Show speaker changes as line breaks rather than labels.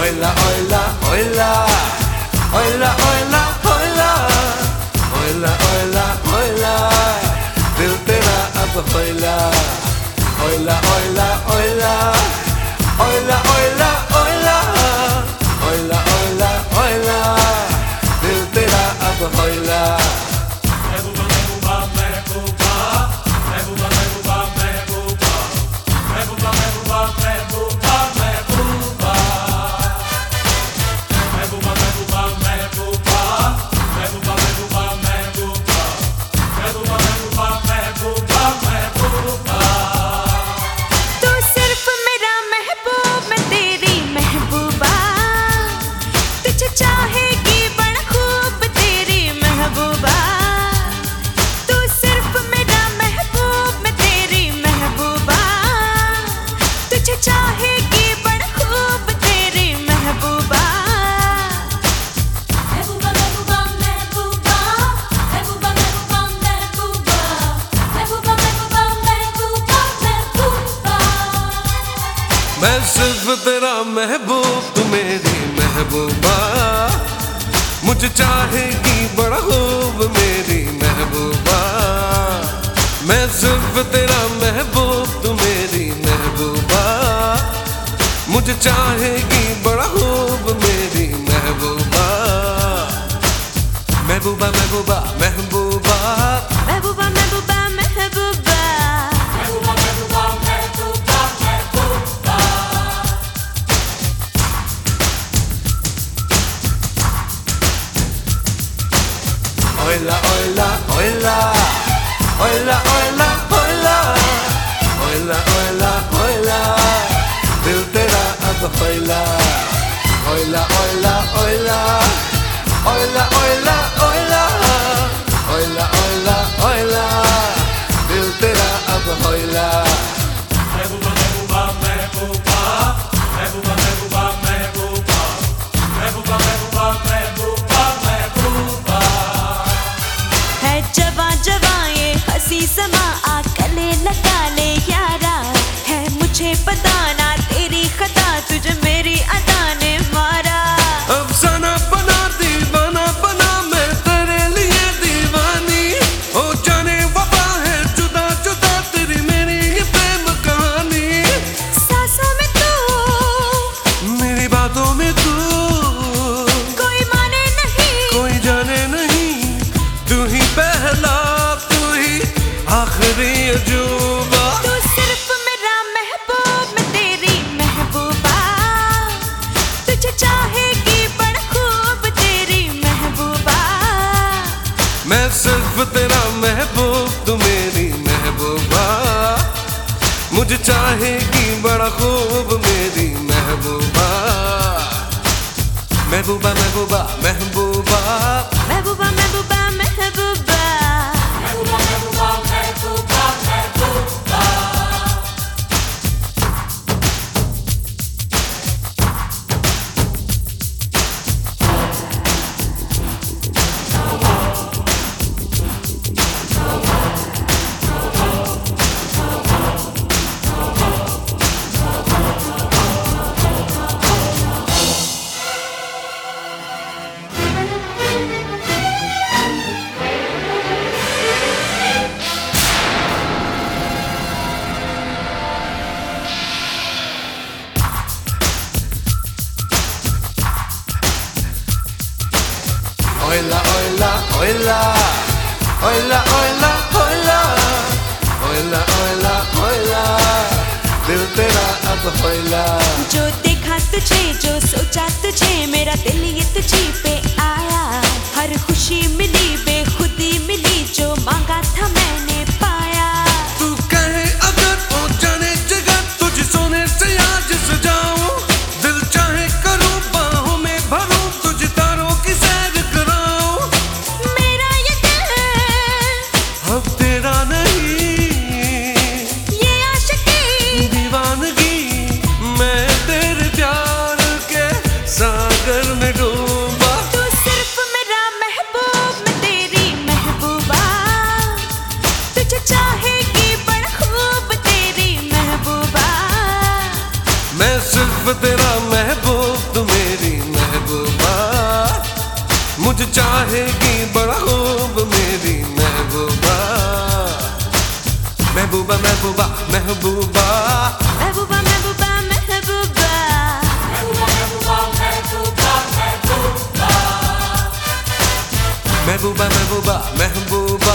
Oila, oila, oila. Oila, oila, oila. Oila, oila, oila. Diltera ab oila. Oila,
oila, oila. Oila, oila. मैं सिर्फ़ तेरा महबूब,
तू मेरी महबूबा। मुझ चाहेगी बड़ा खूब, मेरी महबूबा। मैं सिर्फ़ तेरा महबूब, तू मेरी महबूबा। मुझ चाहेगी बड़ा खूब, मेरी महबूबा। महबूबा महबूबा मह hola, hola, hola, hola, hola, hola, hola, hola,
hola, filtera a tu hola, hola, hola, hola. चाहेगी बड़ा खूब
मेरी महबूबा। महबूबा महबूबा महबूबा। होला
जो देखा तुझे, जो सोचा तुझे, मेरा दिल ये तुझे पे आया। हर खुशी मिली
महबूबा महबूबा महबूबा